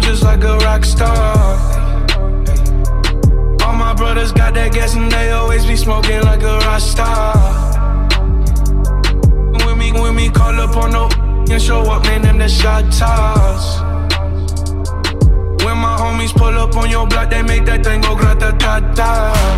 just like a rock star. All my brothers got that gas and they always be smoking like a rock star. When me, when me call up on no and show up, man, them the shot toss. When my homies pull up on your block, they make that thing go grata ta ta.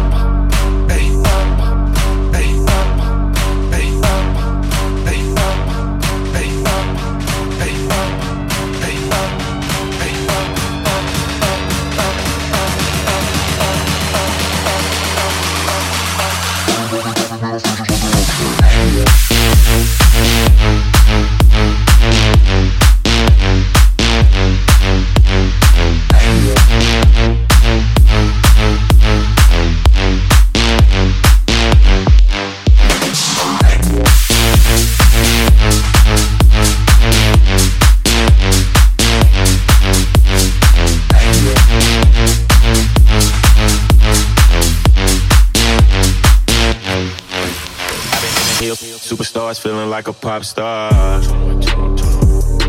Superstars feeling like a pop star.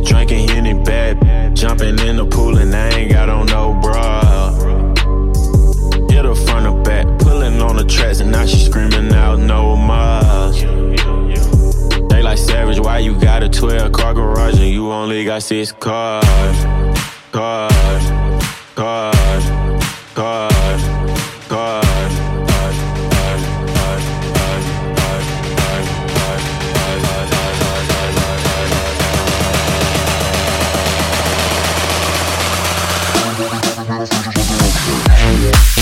Drinking any bad, jumping in the pool and I ain't got on no bra. Hit her front or back, pulling on the tracks and now she screaming out no more. They like savage, why you got a 12 car garage and you only got six cars? Cars. yeah.